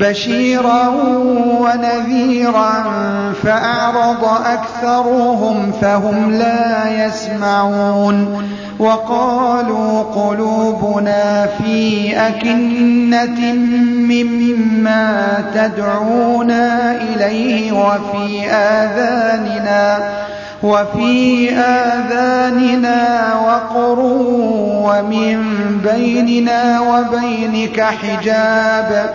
بشيرا ونذيرا فأعرض أكثرهم فهم لا يسمعون وقالوا قلوبنا في أكنة مما تدعونا إليه وفي آذاننا وفي آذاننا وقر ومن بيننا وبينك حجاب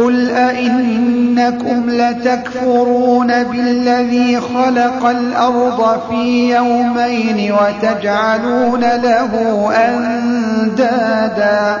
قل أئنكم لتكفرون بالذي خلق الأرض في يومين وتجعلون له أندادا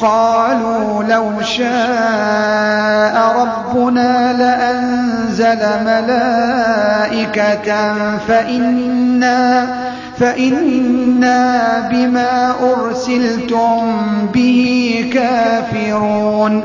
قالوا لو شاء ربنا لأنزل ملائكة فإنا فإنا بما أرسلتم به كافرون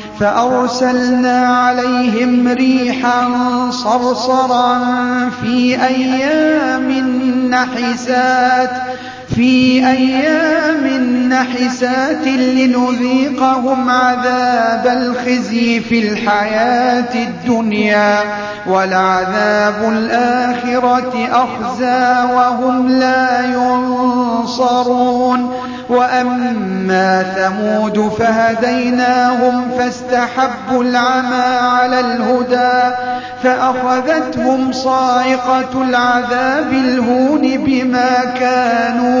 فأرسلنا عليهم ريحا صرصرا في أيام نحسات في أيام نحسات لنذيقهم عذاب الخزي في الحياة الدنيا ولعذاب الآخرة أخزى وهم لا ينصرون وأما أما ثمود فهديناهم فاستحبوا العمى على الهدى فأخذتهم صاعقة العذاب الهون بما كانوا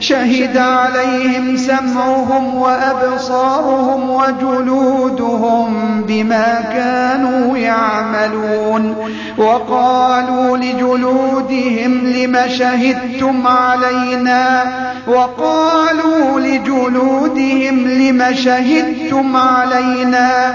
شهد عليهم سمعهم وأبصارهم وجلودهم بما كانوا يعملون وقالوا لجلودهم لم شهدتم علينا وقالوا لجلودهم لم شهدتم علينا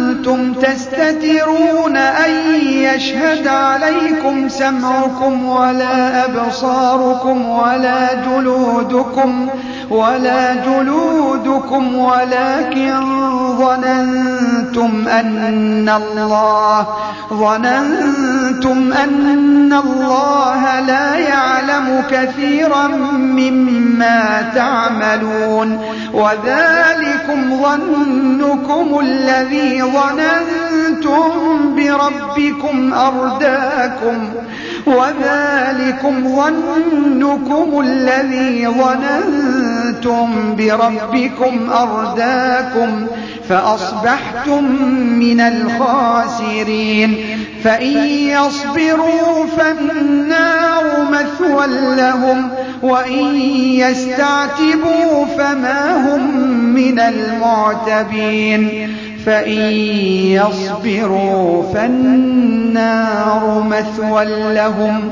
تستترون أن يشهد عليكم سمعكم ولا أبصاركم ولا جلودكم ولا جلودكم ولكن ظننتم أن الله ظننتم أن الله لا يعلم كثيرا مما تعملون وذلكم ظنكم الذي ظننتم بربكم أرداكم وذلكم ظنكم الذي ظننتم بربكم أرداكم فأصبحتم من الخاسرين. فإن يصبروا فالنار مثوى لهم وإن يستعتبوا فما هم من المعتبين. فإن يصبروا فالنار مثوى لهم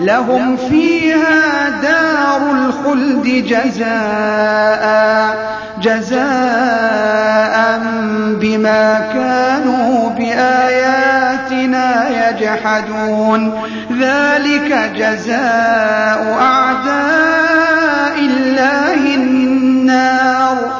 لهم فيها دار الخلد جزاء جزاء بما كانوا بآياتنا يجحدون. ذلك جزاء أعداء الله النار.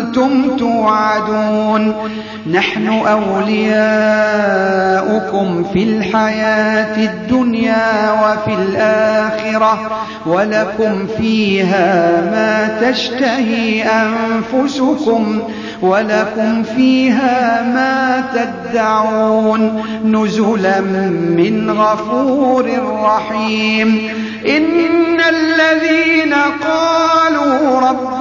توعدون. نحن أولياؤكم في الحياة الدنيا وفي الآخرة ولكم فيها ما تشتهي أنفسكم ولكم فيها ما تدعون. نزلا من غفور رحيم. إن الذين قالوا ربنا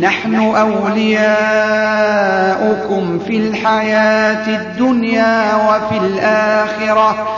نحن أولياؤكم في الحياة الدنيا وفي الآخرة.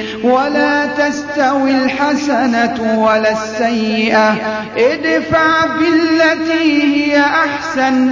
ولا تستوي الحسنة ولا السيئة. ادفع بالتي هي أحسن.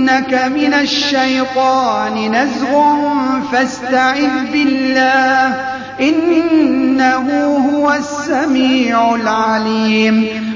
ينزغنك من الشيطان نزغ فاستعذ بالله إنه هو السميع العليم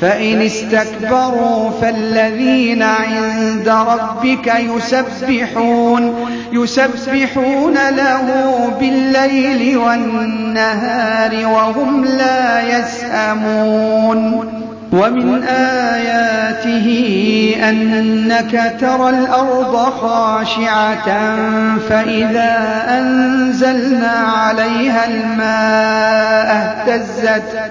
فإن استكبروا فالذين عند ربك يسبحون يسبحون له بالليل والنهار وهم لا يسأمون. ومن آياته أنك ترى الأرض خاشعة فإذا أنزلنا عليها الماء اهتزت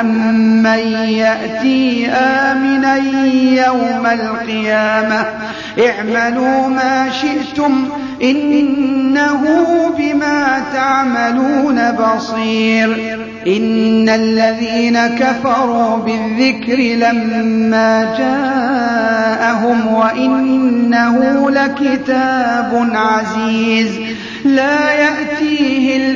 أم من يأتي آمنا يوم القيامة. اعملوا ما شئتم إِنَّهُ بِمَا تَعْمَلُونَ بَصِيرٌ. إِنَّ الَّذِينَ كَفَرُوا بِالذِّكْرِ لَمَّا جَاءَهُمْ وَإِنَّهُ لَكِتَابٌ عَزِيزٌ. لَّا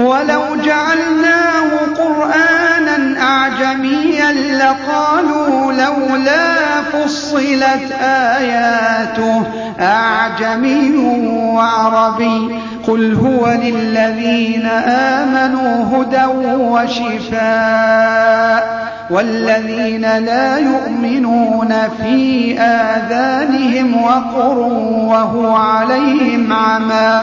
وَلَوْ جَعَلْنَاهُ قُرْآنًا أَعْجَمِيًّا لَّقَالُوا لَوْلَا فُصِّلَتْ آيَاتُهُ أَعْجَمِيٌّ وَعَرَبِيٌّ ۗ قُلْ هُوَ لِلَّذِينَ آمَنُوا هُدًى وَشِفَاءٌ ۖ وَالَّذِينَ لَا يُؤْمِنُونَ فِي آذَانِهِمْ وَقْرٌ وَهُوَ عَلَيْهِمْ عَمًى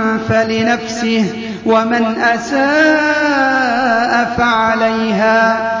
فَلِنَفْسِهِ وَمَنْ أَسَاءَ فَعَلَيْهَا ۗ.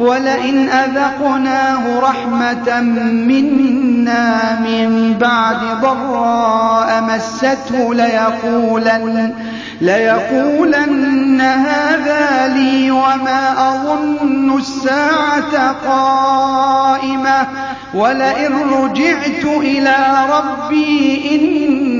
وَلَئِنْ أَذَقْنَاهُ رَحْمَةً مِّنَّا مِن بَعْدِ ضَرَّاءَ مَسَّتْهُ لَيَقُولَنَّ لَيَقُولَنَّ هَٰذَا لِي وَمَا أَظُنُّ السَّاعَةَ قَائِمَةً. وَلَئِن رُّجِعْتُ إِلَىٰ رَبِّي إِنَّ